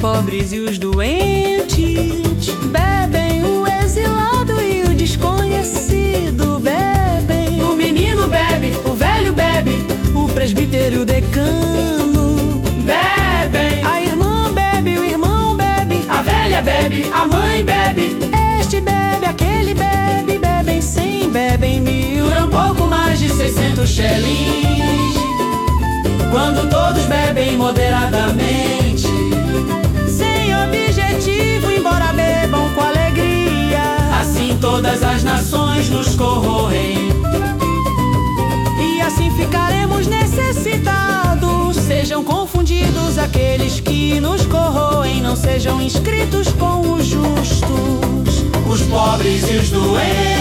pobres e os doentes. Bebem o exilado e o desconhecido. Bebem. O menino bebe, o velho bebe, o presbítero decano. Bebem. A irmã bebe, o irmão bebe. A velha bebe, a mãe bebe. Este bebe, aquele bebe, bebem cem, bebem mil. Um pouco mais de 600 shillings. Quando todos bebem moderadamente. Todas as nações nos corroem. E assim ficaremos necessitados. Sejam confundidos aqueles que nos corroem. Não sejam inscritos com os justos. Os pobres e os doentes